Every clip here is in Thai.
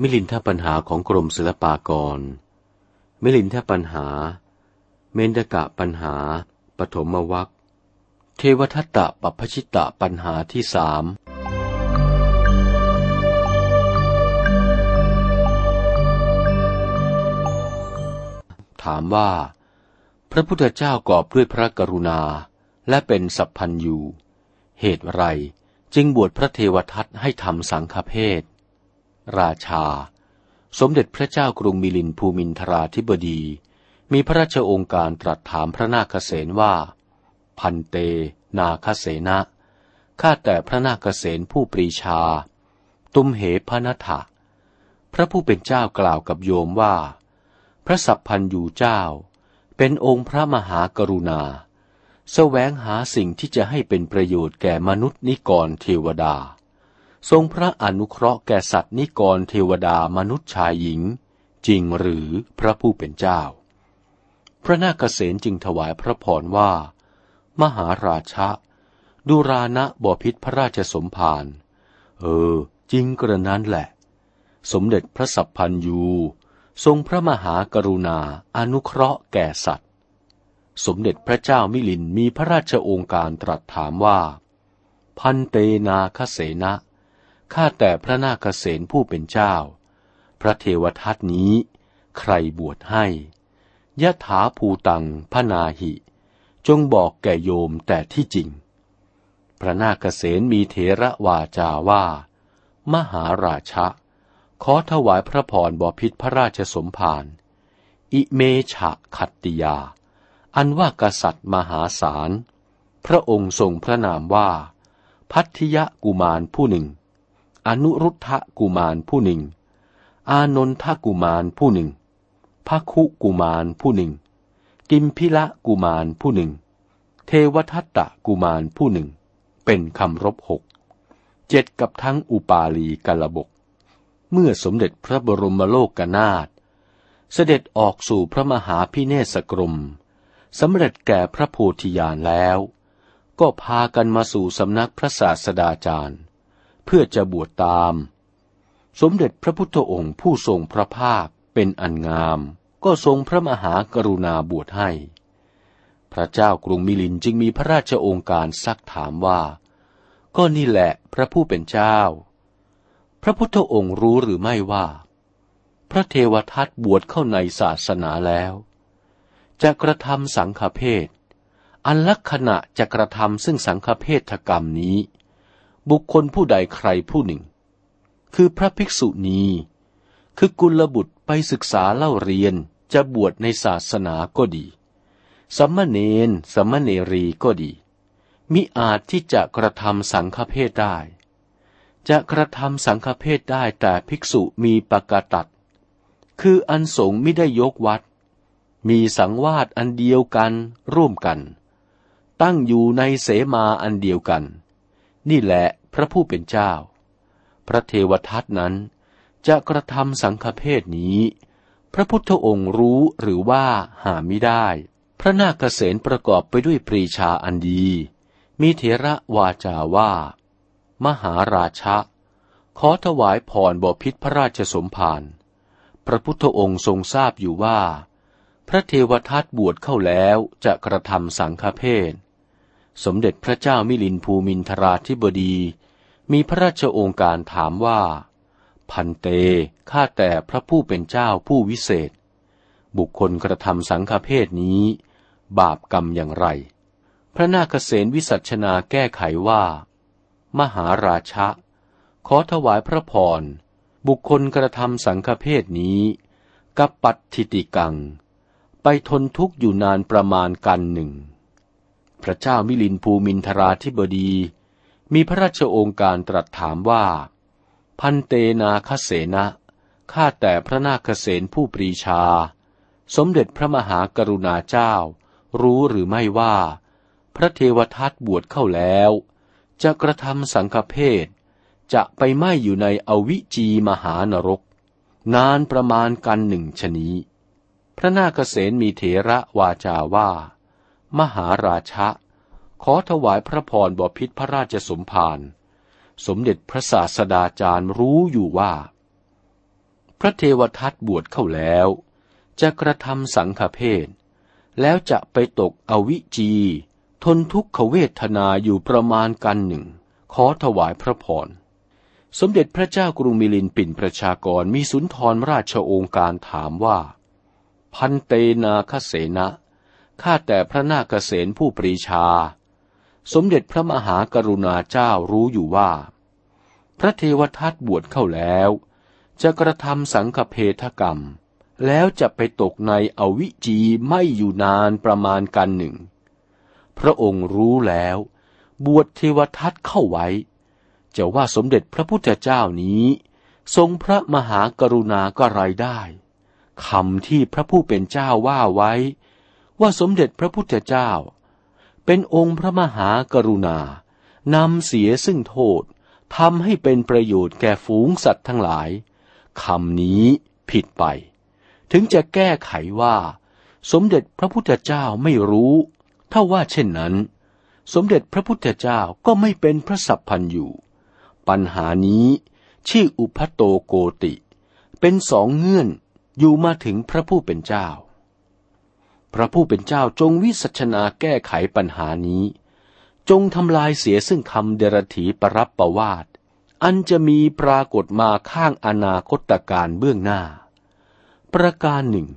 มิลินทปัญหาของกรมศิลปากร มิลินทปัญหา เมนกะปัญหา ปฐมวัคเทวทัตตะปัพชิตะปัญหาที่สามถามว่า พระพุทธเจ้ากอบด้วยพระกรุณา และเป็นสัพพันยูเหตุไรจึงบวชพระเทวทัตให้ทำสังฆเพศ ราชา สมเด็จพระเจ้ากรุงมิลินภูมินทราธิบดี มีพระราชองค์การตรัสถามพระนาคเษนว่า พันเต นาคเสนะข้าแต่พระนาคเษนผู้ปรีชา ตุมเหพนัทะพระผู้เป็นเจ้ากล่าวกับโยมว่า พระสัพพันยูเจ้า เป็นองค์พระมหากรุณาแสวงหาสิ่งที่จะให้เป็นประโยชน์แก่มนุษย์นิกรเทวดา ทรงพระอนุเคราะห์แก่สัตว์นิกรเทวดามนุษย์ชายหญิง จริงหรือพระผู้เป็นเจ้า พระนาคเษนจึงถวายพระพรว่า มหาราชะดูรานะบพิษพระราชสมภารเออ จริงกระนั้นแหละ สมเด็จพระสัพพันยู ทรงพระมหากรุณาอนุเคราะห์แก่สัตว์ สมเด็จพระเจ้ามิลินมีพระราชโองการตรัสถามว่า พันเตนาคเสนะ ข้าแต่พระนาคเษนผู้เป็นเจ้า พระเทวทัตนี้ ใครบวชให้ยะถาภูตังพนาหิ จงบอกแก่โยมแต่ที่จริง พระนาคเษนมีเถระวาจาว่า มหาราชะ ขอถวายพระพรบพิษพระราชสมภาร อิเมฉะขัตติยา อันว่ากษัตริย์มหาศาล พระองค์ทรงพระนามว่า พัทธิยกุมารผู้หนึ่ง อนุรุทธกุมารผู้หนึ่ง อานนทกุมารผู้หนึ่งพระคุกุมารผู้หนึ่ง กิมพิละกุมารผู้หนึ่ง เทวทัตตะกุมารผู้หนึ่ง เป็นคำรบหก เจ็ดกับทั้งอุปาลีกาลบก เมื่อสมเด็จพระบรมโลกนาถเสด็จออกสู่พระมหาพิเนศกรมสำเร็จแก่พระโพธิญาณแล้ว ก็พากันมาสู่สำนักพระศาสดาจารย์ เพื่อจะบวชตาม สมเด็จพระพุทธองค์ผู้ทรงพระภาคเป็นอันงาม ก็ทรงพระมหากรุณาบวชให้ พระเจ้ากรุงมิลินจึงมีพระราชองค์การซักถามว่า ก็นี่แหละพระผู้เป็นเจ้า พระพุทธองค์รู้หรือไม่ว่า พระเทวทัตบวชเข้าในศาสนาแล้ว จะกระทำสังฆเพศอันลักษณะจะกระทำซึ่งสังฆเพศกรรมนี้ บุคคลผู้ใดใครผู้หนึ่ง คือพระภิกษุณีคือกุลบุตรไปศึกษาเล่าเรียนจะบวชในศาสนาก็ดีสัมมเนนสัมมเนรีก็ดี มิอาจที่จะกระทำสังฆเพศได้ จะกระทำสังฆเพศได้แต่ภิกษุมีปกตัดคืออันสงไม่ได้ยกวัด มีสังวาสอันเดียวกันร่วมกัน ตั้งอยู่ในเสมาอันเดียวกัน นี่แหละพระผู้เป็นเจ้า พระเทวทัตนั้นจะกระทำสังฆเพศนี้ พระพุทธองค์รู้หรือว่าหาไม่ได้ พระนาคเษนประกอบไปด้วยปรีชาอันดี มีเถระวาจาว่า มหาราชะ ขอถวายพรบพิษพระราชสมภารพระพุทธองค์ทรงทราบอยู่ว่า พระเทวทัตบวชเข้าแล้วจะกระทำสังฆเพศ สมเด็จพระเจ้ามิลินภูมินทราธิบดี มีพระราชโองการถามว่า พันเต ข้าแต่พระผู้เป็นเจ้าผู้วิเศษ บุคคลกระทำสังฆเพศนี้ บาปกรรมอย่างไร พระนาคเษนวิสัชนาแก้ไขว่า มหาราชะ ขอถวายพระพร บุคคลกระทำสังฆเพศนี้กับปัตติติกัง ไปทนทุกข์อยู่นานประมาณกันหนึ่ง พระเจ้ามิลินภูมินทราธิบดี มีพระราชโองการตรัสถามว่า พันเตนาคเสนะข้าแต่พระนาคเสนผู้ปรีชา สมเด็จพระมหากรุณาเจ้า รู้หรือไม่ว่า พระเทวทัตบวชเข้าแล้ว จะกระทำสังฆเพศจะไปไหมอยู่ในอวิจีมหานรก นานประมาณกันหนึ่งชนีพระนาคเษนมีเถระวาจาว่า มหาราชะ ขอถวายพระพรบพิษพระราชสมภารสมเด็จพระศาสดาจารย์รู้อยู่ว่า พระเทวทัตบวชเข้าแล้ว จะกระทำสังฆเพศแล้วจะไปตกอวิจี ทนทุกขเวทนาอยู่ประมาณกันหนึ่ง ขอถวายพระพรสมเด็จพระเจ้ากรุงมิลินปินประชากรมีสุนทรราชโองการถามว่า พันเตนาคเสนะ ข้าแต่พระนาคเษนผู้ปรีชา สมเด็จพระมหากรุณาเจ้ารู้อยู่ว่า พระเทวทัตบวชเข้าแล้ว จะกระทำสังฆเพทกรรม แล้วจะไปตกในอวิจีไม่อยู่นานประมาณกันหนึ่ง พระองค์รู้แล้ว บวชเทวทัตเข้าไว้ จะว่าสมเด็จพระพุทธเจ้านี้ ทรงพระมหากรุณาก็ไรได้คำที่พระผู้เป็นเจ้าว่าไว้ ว่าสมเด็จพระพุทธเจ้า เป็นองค์พระมหากรุณานำเสียซึ่งโทษทำให้เป็นประโยชน์แก่ฝูงสัตว์ทั้งหลายคำนี้ผิดไป ถึงจะแก้ไขว่า สมเด็จพระพุทธเจ้าไม่รู้ถ้าว่าเช่นนั้น สมเด็จพระพุทธเจ้าก็ไม่เป็นพระสัพพันอยู่ ปัญหานี้ชื่ออุพัโตโกติ เป็นสองเงื่อนอยู่มาถึงพระผู้เป็นเจ้า พระผู้เป็นเจ้าจงวิสัชนาแก้ไขปัญหานี้ จงทำลายเสียซึ่งคำเดรถีปรับประวาดอันจะมีปรากฏมาข้างอนาคตการเบื้องหน้า ประการหนึ่ง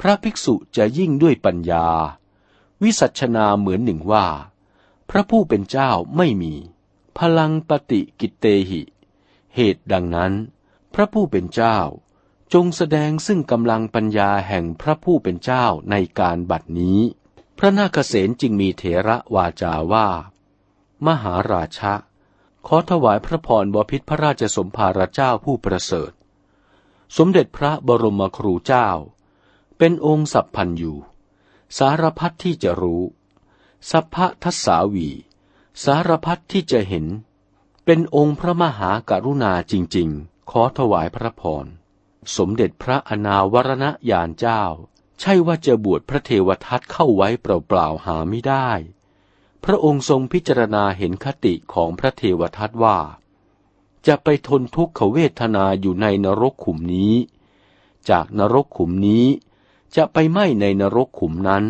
พระภิกษุจะยิ่งด้วยปัญญา วิสัชนาเหมือนหนึ่งว่า พระผู้เป็นเจ้าไม่มี พลังปฏิกิเตหิ เหตุดังนั้น พระผู้เป็นเจ้า จงแสดงซึ่งกำลังปัญญาแห่งพระผู้เป็นเจ้าในการบัดนี้ พระนาคเษนจึงมีเถระวาจาว่า มหาราชะ ขอถวายพระพรบพิษพระราชสมภารเจ้าผู้ประเสริฐ สมเด็จพระบรมครูเจ้า เป็นองค์สัพพันอยู่ สารพัดที่จะรู้ สัพพะทัสสาวี สารพัดที่จะเห็น เป็นองค์พระมหากรุณาจริง ๆ ขอถวายพระพร สมเด็จพระอนาวรณญาณเจ้า ใช่ว่าจะบวชพระเทวทัตเข้าไว้เปล่าๆหาไม่ได้ พระองค์ทรงพิจารณาเห็นคติของพระเทวทัตว่า จะไปทนทุกขเวทนาอยู่ในนรกขุมนี้ จากนรกขุมนี้จะไปไหมในนรกขุมนั้น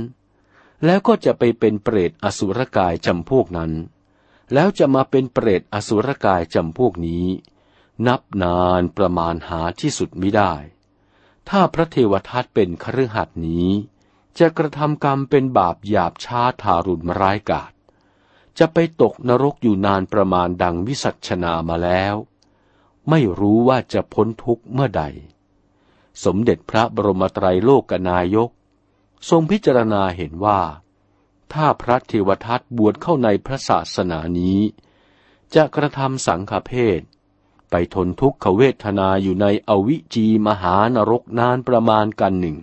แล้วก็จะไปเป็นเปรตอสุรกายจำพวกนั้น แล้วจะมาเป็นเปรตอสุรกายจำพวกนี้ นับนานประมาณหาที่สุดไม่ได้ ถ้าพระเทวทัตเป็นคฤหัสนี้ จะกระทำกรรมเป็นบาปหยาบช้าทารุณร้ายกาจจะไปตกนรกอยู่นานประมาณดังวิสัชนามาแล้ว ไม่รู้ว่าจะพ้นทุกข์เมื่อใด สมเด็จพระบรมไตรโลกนายก ทรงพิจารณาเห็นว่า ถ้าพระเทวทัตบวชเข้าในพระศาสนานี้ จะกระทำสังฆเพศ ไปทนทุกขเวทนาอยู่ในอวิจีมหานรกนานประมาณกันหนึ่ง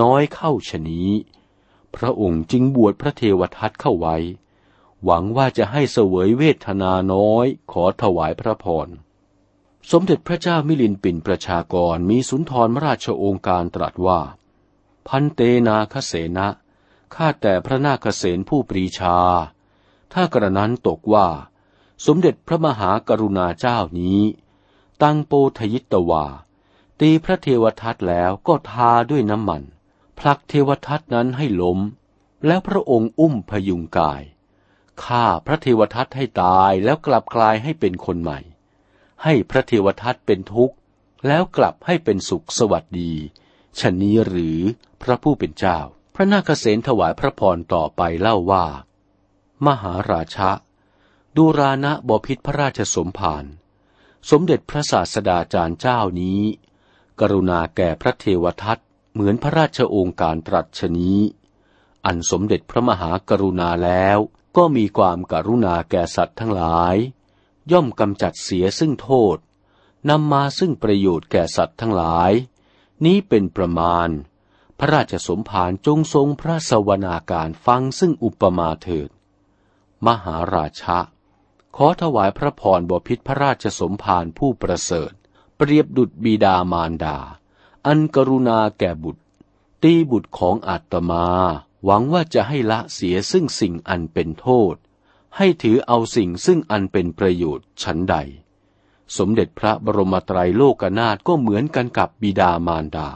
น้อยเข้าชนี้ พระองค์จึงบวชพระเทวทัตเข้าไว้ หวังว่าจะให้เสวยเวทนาน้อยขอถวายพระพร สมเด็จพระเจ้ามิลินปินประชากรมีสุนทรราชองค์การตรัสว่า พันเตนาคเสนะข้าแต่พระนาคเสนผู้ปรีชา ถ้ากระนั้นตกว่า สมเด็จพระมหากรุณาเจ้านี้ ตั้งโปทยิตวา ตีพระเทวทัตแล้วก็ทาด้วยน้ำมัน ผลักเทวทัตนั้นให้ล้ม แล้วพระองค์อุ้มพยุงกายฆ่าพระเทวทัตให้ตายแล้วกลับกลายให้เป็นคนใหม่ ให้พระเทวทัตเป็นทุกข์ แล้วกลับให้เป็นสุขสวัสดีชนนี้หรือพระผู้เป็นเจ้า พระนาคเษนถวายพระพรต่อไปเล่าว่า มหาราชะ ดูรานะบพิษพระราชสมภาร สมเด็จพระศาสดาจารย์เจ้านี้ กรุณาแก่พระเทวทัตเหมือนพระราชองค์การตรัสชนี้ อันสมเด็จพระมหากรุณาแล้วก็มีความการุณาแก่สัตว์ทั้งหลาย ย่อมกำจัดเสียซึ่งโทษนำมาซึ่งประโยชน์แก่สัตว์ทั้งหลาย นี้เป็นประมาณ พระราชสมภารจงทรงพระสวนาการฟังซึ่งอุปมาเถิด มหาราชะ ขอถวายพระพรบพิษพระราชสมภารผู้ประเสริฐ เปรียบดุจบิดามารดา อันกรุณาแก่บุตร ตีบุตรของอาตมา หวังว่าจะให้ละเสียซึ่งสิ่งอันเป็นโทษ ให้ถือเอาสิ่งซึ่งอันเป็นประโยชน์ชั้นใด สมเด็จพระบรมไตรโลกนาถก็เหมือนกันกับบิดามารดา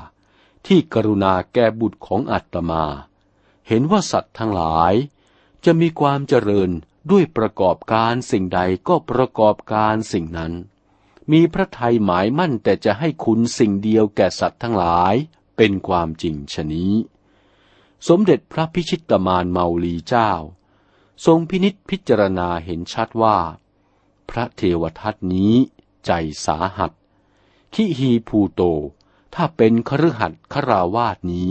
ที่กรุณาแก่บุตรของอัตมา เห็นว่าสัตว์ทั้งหลาย จะมีความเจริญ ด้วยประกอบการสิ่งใดก็ประกอบการสิ่งนั้น มีพระทัยหมายมั่นแต่จะให้คุณสิ่งเดียวแก่สัตว์ทั้งหลายเป็นความจริงชนี้ สมเด็จพระพิชิตมารเมาลีเจ้า ทรงพินิษพิจารณาเห็นชัดว่า พระเทวทัตนี้ใจสาหัสขิฮีภูโต ถ้าเป็นคฤหัสถ์คราวาสนี้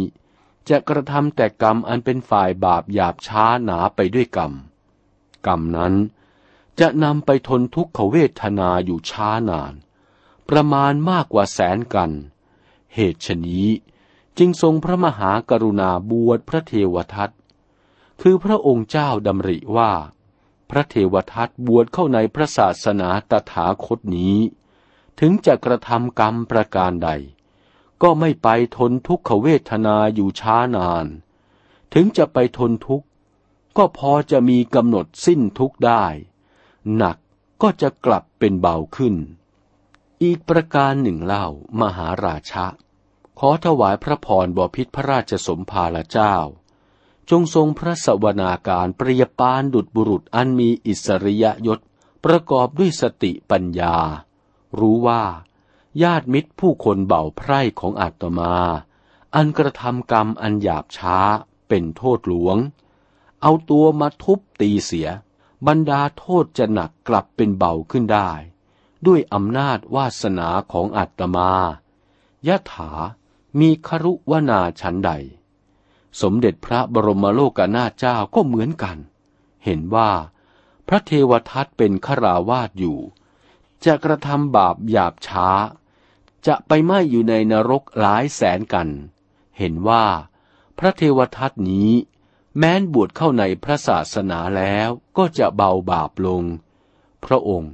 จะกระทำแต่กรรมอันเป็นฝ่ายบาปหยาบช้าหนาไปด้วยกรรม กรรมนั้น จะนำไปทนทุกขเวทนาอยู่ช้านาน ประมาณมากกว่าแสนกัน เหตุชนี้จึงทรงพระมหากรุณาบวชพระเทวทัตคือพระองค์เจ้าดำริว่า พระเทวทัตบวชเข้าในพระศาสนาตถาคตนี้ ถึงจะกระทำกรรมประการใด ก็ไม่ไปทนทุกขเวทนาอยู่ช้านาน ถึงจะไปทนทุกข์ ก็พอจะมีกำหนดสิ้นทุกข์ได้ หนักก็จะกลับเป็นเบาขึ้น อีกประการหนึ่งเล่ามหาราชะ ขอถวายพระพรบพิษพระราชสมภารเจ้า จงทรงพระสวนาการเปรียปานดุจบุรุษอันมีอิสริยยศประกอบด้วยสติปัญญา รู้ว่าญาติมิตรผู้คนเบาไพร่ของอาตมา อันกระทำกรรมอันหยาบช้าเป็นโทษหลวง เอาตัวมาทุบตีเสีย บรรดาโทษจะหนักกลับเป็นเบาขึ้นได้ ด้วยอำนาจวาสนาของอาตมายะถามีครุวนาชันใด สมเด็จพระบรมโลกนาเจ้าก็เหมือนกัน เห็นว่าพระเทวทัตเป็นขราวาสอยู่ จะกระทำบาปหยาบช้า จะไปไหมอยู่ในนรกหลายแสนกัน เห็นว่าพระเทวทัตนี้ แม้นบวชเข้าในพระศาสนาแล้วก็จะเบาบาปลง พระองค์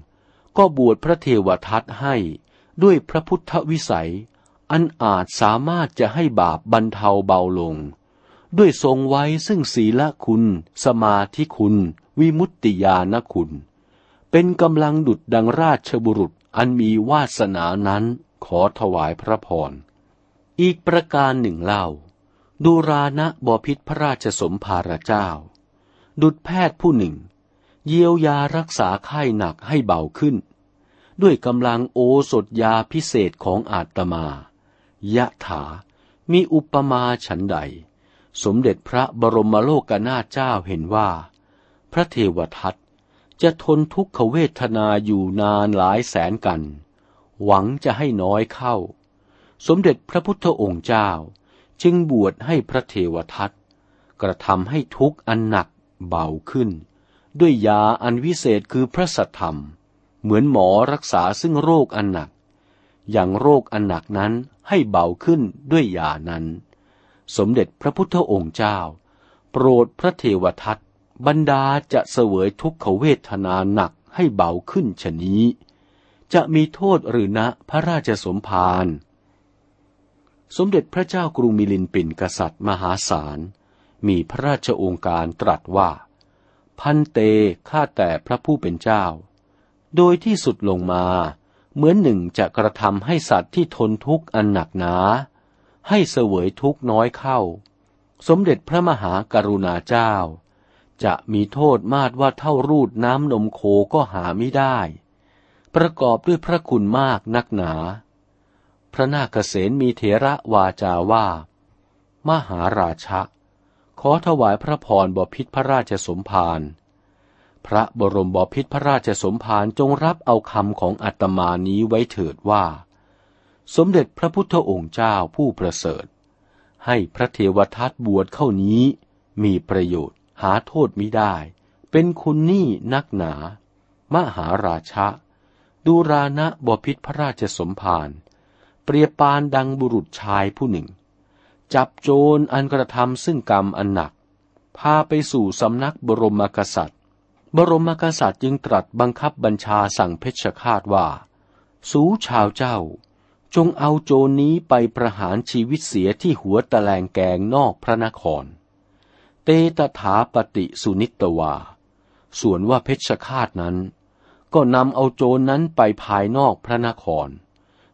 ก็บวชพระเทวทัตให้ด้วยพระพุทธวิสัย อันอาจสามารถจะให้บาปบรรเทาเบาลง ด้วยทรงไว้ซึ่งศีลคุณ สมาธิคุณ วิมุตติญาณคุณ เป็นกำลังดุดดังราชบุรุษอันมีวาสนานั้นขอถวายพระพร อีกประการหนึ่งเล่า ดูรานะบพิษพระราชสมภารเจ้า ดุดแพทย์ผู้หนึ่ง เยียวยารักษาไข้หนักให้เบาขึ้น ด้วยกำลังโอสถยาพิเศษของอาตมา ยะถา มีอุปมาฉันใด สมเด็จพระบรมโลกนาถเจ้าเห็นว่า พระเทวทัตจะทนทุกขเวทนาอยู่นานหลายแสนกัน หวังจะให้น้อยเข้า สมเด็จพระพุทธองค์เจ้า จึงบวชให้พระเทวทัตกระทำให้ทุกข์อันหนักเบาขึ้น ด้วยยาอันวิเศษคือพระสัทธรรม เหมือนหมอรักษาซึ่งโรคอันหนัก อย่างโรคอันหนักนั้นให้เบาขึ้นด้วยยานั้น สมเด็จพระพุทธองค์เจ้า โปรดพระเทวทัตบรรดาจะเสวยทุกขเวทนาหนักให้เบาขึ้นชนี้ จะมีโทษหรือนะพระราชสมภาร สมเด็จพระเจ้ากรุงมิลินปินกษัตริย์มหาศาล มีพระราชองค์การตรัสว่า พันเตข้าแต่พระผู้เป็นเจ้า โดยที่สุดลงมา เหมือนหนึ่งจะกระทำให้สัตว์ที่ทนทุกข์อันหนักหนา ให้เสวยทุกข์น้อยเข้า สมเด็จพระมหากรุณาเจ้า จะมีโทษมากว่าเท่ารูดน้ำนมโคก็หาไม่ได้ ประกอบด้วยพระคุณมากนักหนา พระนาคเษนมีเถระวาจาว่า มหาราชะ ขอถวายพระพรบพิษพระราชสมภาร พระบรมบพิษพระราชสมภารจงรับเอาคำของอัตมานี้ไว้เถิดว่า สมเด็จพระพุทธองค์เจ้าผู้ประเสริฐ ให้พระเทวทัตบวชเข้านี้มีประโยชน์หาโทษมิได้ เป็นคุณนี่นักหนา มหาราชะ ดูรานะบพิษพระราชสมภาร เปรียบปานดังบุรุษชายผู้หนึ่ง จับโจรอันกระทำซึ่งกรรมอันหนัก พาไปสู่สำนักบรมกษัตริย์ บรมกษัตริย์จึงตรัสบังคับบัญชาสั่งเพชฌฆาตว่า สูชาวเจ้า จงเอาโจรนี้ไปประหารชีวิตเสียที่หัวตะแลงแกงนอกพระนคร เตตถาปฏิสุนิตวา ส่วนว่าเพชฌฆาตนั้น ก็นำเอาโจรนนั้นไปภายนอกพระนคร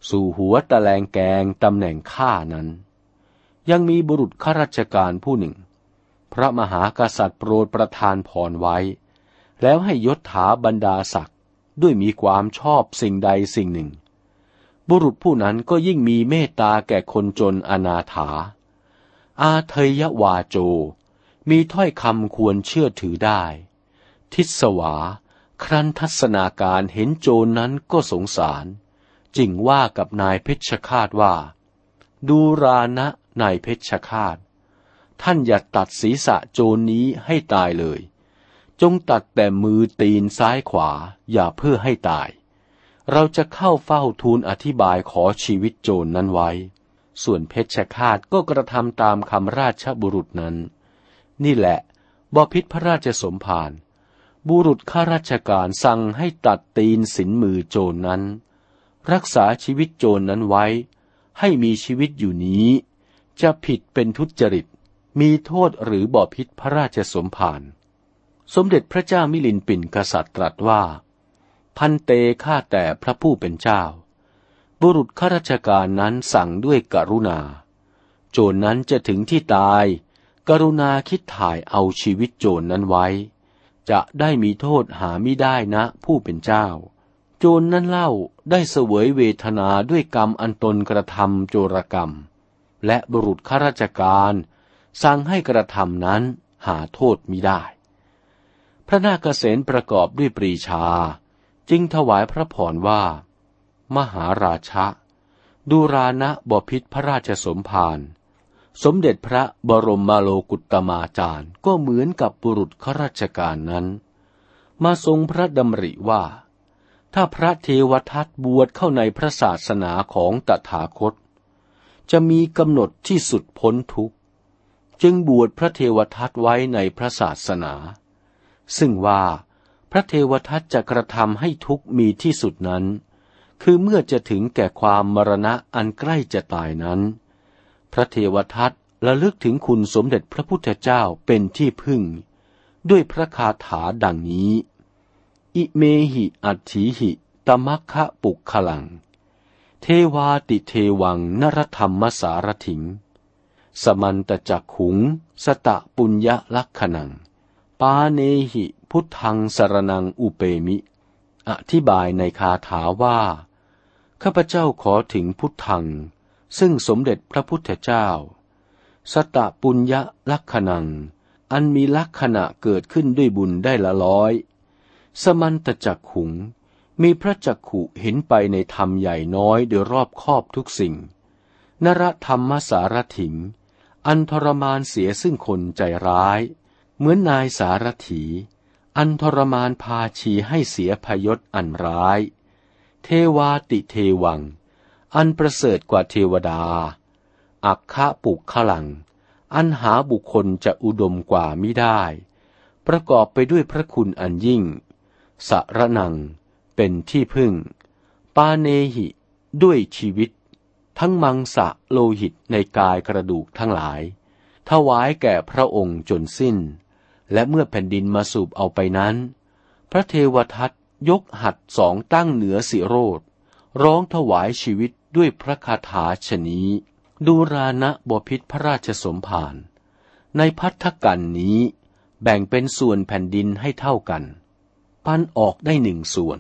สู่หัวตะแลงแกงตำแหน่งข้านั้น ยังมีบุรุษข้าราชการผู้หนึ่ง พระมหากษัตริย์โปรดประทานพรไว้ แล้วให้ยศถาบรรดาศักดิ์ด้วยมีความชอบสิ่งใดสิ่งหนึ่ง บุรุษผู้นั้นก็ยิ่งมีเมตตาแก่คนจนอนาถา อาเทยวาโจ มีถ้อยคำควรเชื่อถือได้ ทิศวาครั้นทัศนาการเห็นโจรนั้นก็สงสาร จึงว่ากับนายเพชฌฆาตว่า ดูรานะนายเพชฌฆาต ท่านอย่าตัดศีรษะโจรนี้ให้ตายเลย จงตัดแต่มือตีนซ้ายขวาอย่าเพื่อให้ตาย เราจะเข้าเฝ้าทูลอธิบายขอชีวิตโจรนนั้นไว้ ส่วนเพชฌฆาตก็กระทำตามคำราชบุรุษนั้น นี่แหละบพิษพระราชสมภารบุรุษข้าราชการสั่งให้ตัดตีนสินมือโจรนนั้น รักษาชีวิตโจรนนั้นไว้ ให้มีชีวิตอยู่นี้ จะผิดเป็นทุจริต มีโทษหรือบ่อพิษพระราชสมภารสมเด็จพระเจ้ามิลินปินกษัตริย์ตรัสว่า พันเตฆ่าแต่พระผู้เป็นเจ้า บุรุษข้าราชการนั้นสั่งด้วยกรุณา โจรนนั้นจะถึงที่ตาย กรุณาคิดถ่ายเอาชีวิตโจรนนั้นไว้ จะได้มีโทษหาไม่ได้นะผู้เป็นเจ้า จรนนั้นเล่าได้เสวยเวทนาด้วยกรรมอันตนกระทำโจรกรรม และบุรุษข้าราชการ สั่งให้กระทำนั้นหาโทษมิได้ พระนาคเษนประกอบด้วยปรีชา จึงถวายพระพรว่า มหาราชะดูรานะบพิษพระราชสมภารสมเด็จพระบรมมาโลกุตมาจารย์ก็เหมือนกับบุรุษข้าราชการนั้น มาทรงพระดำริว่า ถ้าพระเทวทัตบวชเข้าในพระศาสนาของตถาคต จะมีกำหนดที่สุดพ้นทุกข์ จึงบวชพระเทวทัตไว้ในพระศาสนา ซึ่งว่าพระเทวทัตจะกระทำให้ทุกข์มีที่สุดนั้น คือเมื่อจะถึงแก่ความมรณะอันใกล้จะตายนั้น พระเทวทัตระลึกถึงคุณสมเด็จพระพุทธเจ้าเป็นที่พึ่ง ด้วยพระคาถาดังนี้ อิเมหิอัตถิหิตมัคคะปุกขลัง เทวาติเทวังนรธรรมสารถิง สมันตจักขุง สตะปุญญลักขณัง ปาเนหิพุทธังสรนังอุเปมิ อธิบายในคาถาว่า ข้าพเจ้าขอถึงพุทธัง ซึ่งสมเด็จพระพุทธเจ้า สตะปุญญลักขณัง อันมีลักษณะเกิดขึ้นด้วยบุญได้ละร้อย สมันตจักขุง มีพระจักขุเห็นไปในธรรมใหญ่น้อยโดยรอบครอบทุกสิ่ง นรธรรมสารถิง อันทรมานเสียซึ่งคนใจร้าย เหมือนนายสารถี อันทรมานพาชีให้เสียพยศอันร้าย เทวาติเทวัง อันประเสริฐกว่าเทวดา อักขะปุกขลัง อันหาบุคคลจะอุดมกว่ามิได้ ประกอบไปด้วยพระคุณอันยิ่ง สรนัง เป็นที่พึ่ง ปาเนหิ ด้วยชีวิต ทั้งมังสะโลหิตในกายกระดูกทั้งหลาย ถวายแก่พระองค์จนสิ้น และเมื่อแผ่นดินมาสูบเอาไปนั้น พระเทวทัตยกหัดสองตั้งเหนือสิโรธร้องถวายชีวิตด้วยพระคาถาชนี้ ดูรานะบพิษพระราชสมภารในพัทธกันนี้ แบ่งเป็นส่วนแผ่นดินให้เท่ากัน ปันออกได้หนึ่งส่วน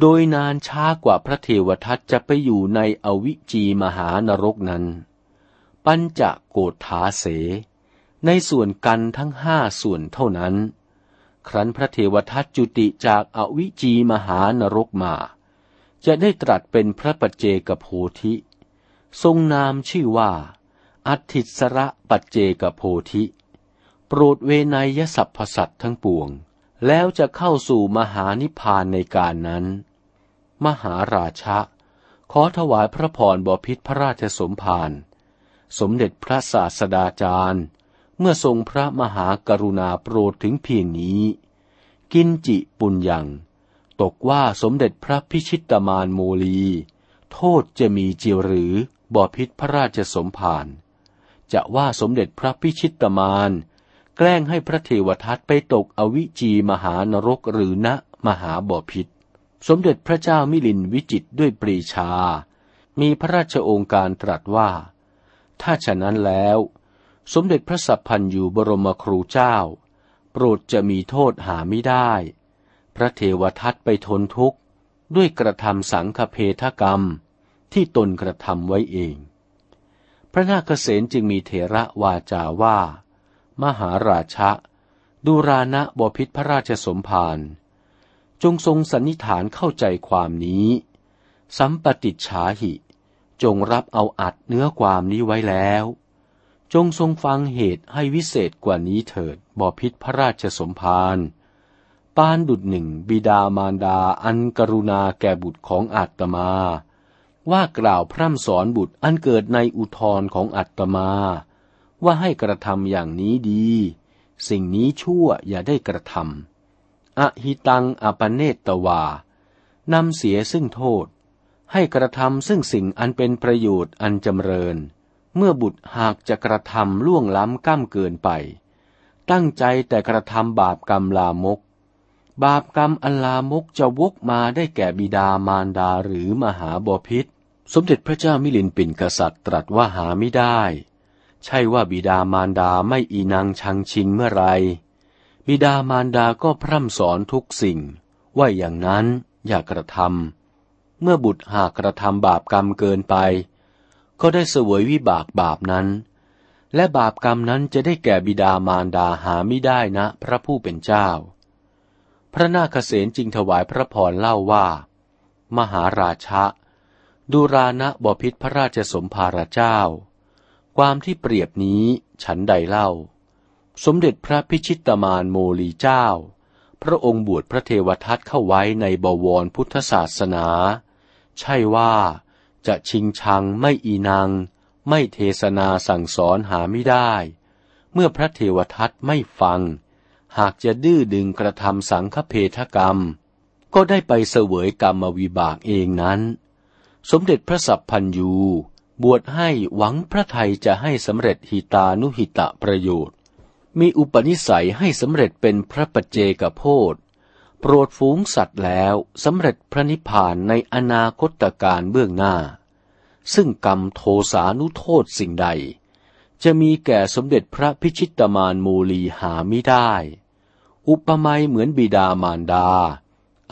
โดยนานช้ากว่าพระเทวทัตจะไปอยู่ในอวิจีมหานรกนั้น ปัญจะโกฏฐาเส ในส่วนกันทั้งห้าส่วนเท่านั้น ครั้นพระเทวทัตจุติจากอวิจีมหานรกมา จะได้ตรัสเป็นพระปัจเจกโพธิ ทรงนามชื่อว่า อัติสระปัจเจกโพธิ โปรดเวนยสัพพสัตทั้งปวง แล้วจะเข้าสู่มหานิพพานในการนั้น มหาราชะ ขอถวายพระพรบพิษพระราชสมภาร สมเด็จพระศาสดาจารย์ เมื่อทรงพระมหากรุณาโปรดถึงเพียงนี้ กินจิปุญญัง ตกว่าสมเด็จพระพิชิตมานโมลี โทษจะมีจีหรือบอพิษพระราชสมภาร จะว่าสมเด็จพระพิชิตมาน แกล้งให้พระเทวทัตไปตกอวิจีมหานรกหรือณมหาบ่อพิษ สมเด็จพระเจ้ามิลินวิจิตด้วยปรีชา มีพระราชโองการตรัสว่า ถ้าฉะนั้นแล้ว สมเด็จพระสัพพันยูบรมครูเจ้า โปรดจะมีโทษหาไม่ได้ พระเทวทัตไปทนทุกข์ ด้วยกระทำสังฆเพทกรรมที่ตนกระทำไว้เอง พระนาคเษนจึงมีเถระวาจาว่า มหาราชะ ดูรานะบพิษพระราชสมภารจงทรงสันนิฐานเข้าใจความนี้ สัมปติฉาหิ จงรับเอาอัดเนื้อความนี้ไว้แล้ว จงทรงฟังเหตุให้วิเศษกว่านี้เถิดบพิษพระราชสมภารปานดุดหนึ่งบิดามารดาอันกรุณาแก่บุตรของอาตมา ว่ากล่าวพร่ำสอนบุตรอันเกิดในอุทธรของอาตมา ว่าให้กระทำอย่างนี้ดี สิ่งนี้ชั่วอย่าได้กระทำอหิตังอปเนตตวานำเสียซึ่งโทษ ให้กระทำซึ่งสิ่งอันเป็นประโยชน์อันจำเริญ เมื่อบุตรหากจะกระทำล่วงล้ำก้ามเกินไป ตั้งใจแต่กระทำบาปกรรมลามก บาปกรรมอันลามกจะวกมาได้แก่บิดามารดาหรือมหาบพิษสมเด็จพระเจ้ามิลินปินกษัตริย์ตรัสว่าหาไม่ได้ ใช่ว่าบิดามารดาไม่อีนางชังชิงเมื่อไรบิดามารดาก็พร่ำสอนทุกสิ่ง ว่าอย่างนั้นอย่ากระทำเมื่อบุตรหากกระทำบาปกรรมเกินไป ก็ได้เสวยวิบากบาปนั้น และบาปกรรมนั้นจะได้แก่บิดามารดาหาไม่ได้นะพระผู้เป็นเจ้า พระนาคเษนจึงถวายพระพรเล่าว่า มหาราชะดูรานะบพิษพระราชสมภารเจ้า ความที่เปรียบนี้ฉันใดเล่า สมเด็จพระพิชิตมานโมลีเจ้า พระองค์บวชพระเทวทัตเข้าไว้ในบวรพุทธศาสนา ใช่ว่าจะชิงชังไม่อีนางไม่เทศนาสั่งสอนหาไม่ได้ เมื่อพระเทวทัตไม่ฟัง หากจะดื้อดึงกระทำสังฆเพทกรรม ก็ได้ไปเสวยกรรมวิบากเองนั้น สมเด็จพระสัพพันยู บวชให้หวังพระไทยจะให้สำเร็จหิตานุหิตะประโยชน์ มีอุปนิสัยให้สำเร็จเป็นพระปัจเจกโพธโปรดฝูงสัตว์แล้วสำเร็จพระนิพพานในอนาคตการเบื้องหน้า ซึ่งกรรมโทสานุโทษสิ่งใด จะมีแก่สมเด็จพระพิชิตมานมูลีหาไม่ได้ อุปมาเหมือนบิดามารดา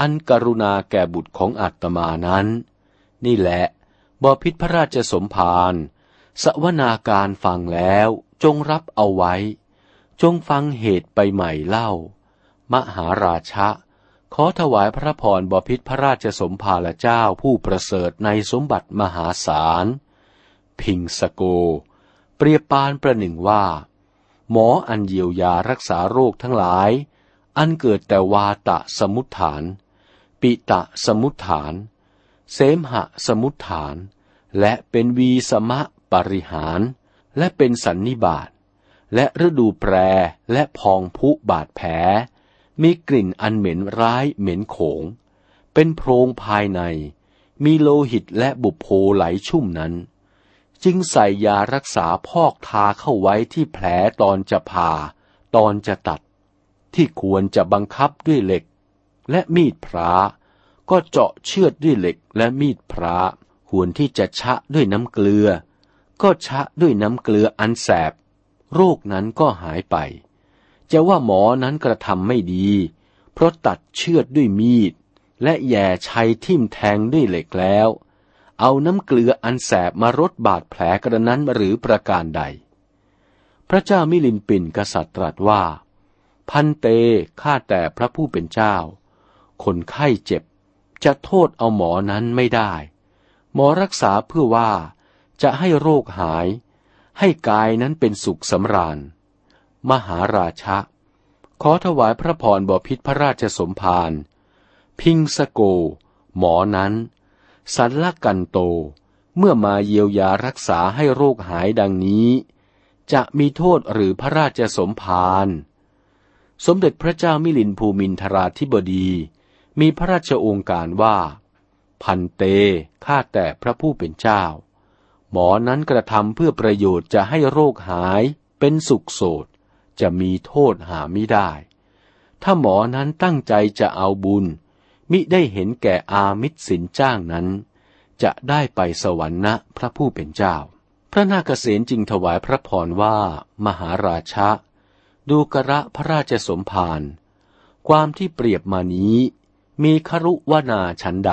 อันกรุณาแก่บุตรของอัตมานั้น นี่แหละ บพิษพระราชสมภารสวนาการฟังแล้วจงรับเอาไว้ จงฟังเหตุไปใหม่เล่า มหาราชะ ขอถวายพระพรบพิษพระราชสมภารเจ้าผู้ประเสริฐในสมบัติมหาศาล พิงสโก เปรียบปานประหนึ่งว่า หมออันเยียวยารักษาโรคทั้งหลาย อันเกิดแต่วาตะสมุทฐาน ปิตะสมุทฐาน เสมหะสมุทฐาน และเป็นวีสมะปริหาร และเป็นสันนิบาต และฤดูแปรและพองพุบาดแผล มีกลิ่นอันเหม็นร้ายเหม็นโขง เป็นโพรงภายใน มีโลหิตและบุโพไหลชุ่มนั้น จึงใส่ยารักษาพอกทาเข้าไว้ที่แผลตอนจะผ่า ตอนจะตัด ที่ควรจะบังคับด้วยเหล็ก และมีดพระ ก็เจาะเชือดด้วยเหล็กและมีดพระควรที่จะชะด้วยน้ำเกลือ ก็ชะด้วยน้ำเกลืออันแสบ โรคนั้นก็หายไป จะว่าหมอนั้นกระทำไม่ดี เพราะตัดเชือดด้วยมีด และแย่ชัยทิ่มแทงด้วยเหล็กแล้ว เอาน้ำเกลืออันแสบมารดบาดแผลกระนั้นหรือประการใด พระเจ้ามิลินปินกษัตริย์ตรัสว่า พันเตข้าแต่พระผู้เป็นเจ้า คนไข้เจ็บ จะโทษเอาหมอนั้นไม่ได้ หมอรักษาเพื่อว่าจะให้โรคหาย ให้กายนั้นเป็นสุขสำราญ มหาราชะ ขอถวายพระพรบพิษพระราชสมภารพิงสโก หมอนั้นสันลกันโต เมื่อมาเยียวยารักษาให้โรคหายดังนี้ จะมีโทษหรือพระราชสมภารสมเด็จพระเจ้ามิลินภูมินทราธิบดี มีพระราชโองการว่า พันเต ข้าแต่พระผู้เป็นเจ้า หมอนั้นกระทำเพื่อประโยชน์จะให้โรคหายเป็นสุขโสดจะมีโทษหาไม่ได้ ถ้าหมอนั้นตั้งใจจะเอาบุญมมิได้เห็นแก่อามิตรสินจ้างนั้น จะได้ไปสวรรค์นะพระผู้เป็นเจ้า พระนาคเษนจึงถวายพระพรว่า มหาราชะ ดูกระพระราชสมภารความที่เปรียบมานี้ มีครุวนาชันใด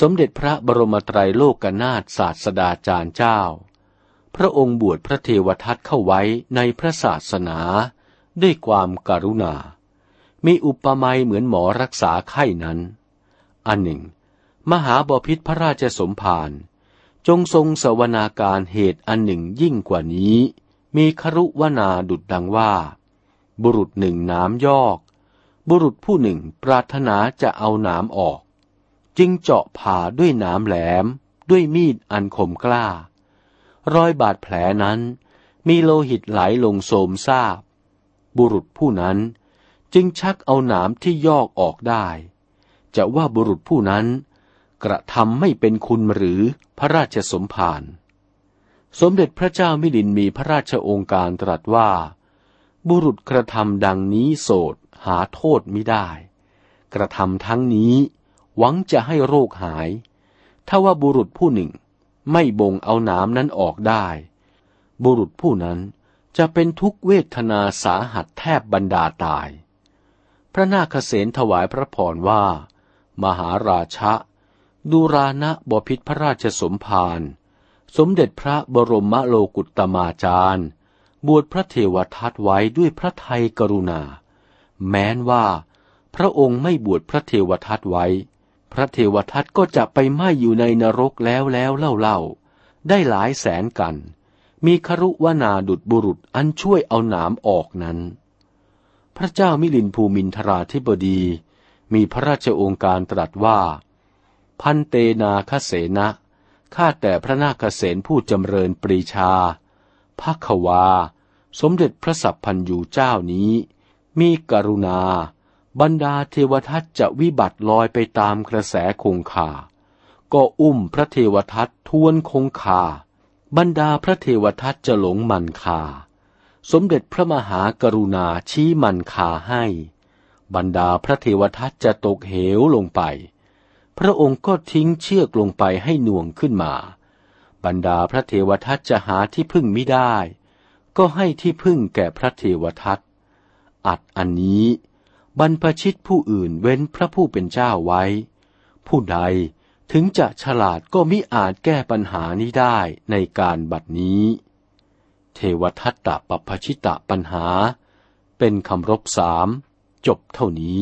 สมเด็จพระบรมไตรโลกนาถศาสดาจารย์เจ้า พระองค์บวชพระเทวทัตเข้าไว้ในพระศาสนา ด้วยความการุณา มีอุปมาเหมือนหมอรักษาไข้นั้น อันหนึ่ง มหาบพิษพระราชสมภารจงทรงสวนาการเหตุอันหนึ่งยิ่งกว่านี้ มีครุวนาดุดดังว่า บุรุษหนึ่งน้ำยอก บุรุษผู้หนึ่งปรารถนาจะเอาหน้ำออก จึงเจาะผ่าด้วยหน้ำแหลม ด้วยมีดอันคมกล้า รอยบาดแผลนั้น มีโลหิตไหลลงโสมซาบ บุรุษผู้นั้นจึงชักเอาหนามที่ยอกออกได้ จะว่าบุรุษผู้นั้น กระทำไม่เป็นคุณหรือพระราชสมภารสมเด็จพระเจ้ามิลินมีพระราชองค์การตรัสว่า บุรุษกระทำดังนี้โสด หาโทษไม่ได้ กระทำทั้งนี้หวังจะให้โรคหาย ถ้าว่าบุรุษผู้หนึ่งไม่บ่งเอาหนามนั้นออกได้ บุรุษผู้นั้นจะเป็นทุกเวทนาสาหัสแทบบรรดาตาย พระนาคเษนถวายพระพรว่า มหาราชะดูรานะบพิษพระราชสมภารสมเด็จพระบรมโลกุตมาจารย์ บวชพระเทวทัตไว้ด้วยพระไทยกรุณา แม้นว่า พระองค์ไม่บวชพระเทวทัตไว้ พระเทวทัตก็จะไปไหม้อยู่ในนรกแล้วแล้วเล่าเล่าได้หลายแสนกัน มีครุวนาดุดบุรุษอันช่วยเอาหนามออกนั้น พระเจ้ามิลินภูมินทราธิบดี มีพระราชองค์การตรัสว่า พันเตนาคเสนะข้าแต่พระนาคเสนผู้จำเริญปรีชาพักวา สมเด็จพระสัพพันยูเจ้านี้ มีกรุณา บรรดาเทวทัตจะวิบัติลอยไปตามกระแสคงคา ก็อุ้มพระเทวทัตทวนคงคา บรรดาพระเทวทัตจะหลงมันคา สมเด็จพระมหากรุณาชี้มันคาให้ บรรดาพระเทวทัตจะตกเหวลงไป พระองค์ก็ทิ้งเชือกลงไปให้หน่วงขึ้นมา บรรดาพระเทวทัตจะหาที่พึ่งไม่ได้ ก็ให้ที่พึ่งแก่พระเทวทัต อัดอันนี้ บรรพชิตผู้อื่นเว้นพระผู้เป็นเจ้าไว้ ผู้ใดถึงจะฉลาดก็มิอาจแก้ปัญหานี้ได้ในการบัดนี้ เทวทัตตะปปชิตะปัญหา เป็นคำรบสาม จบเท่านี้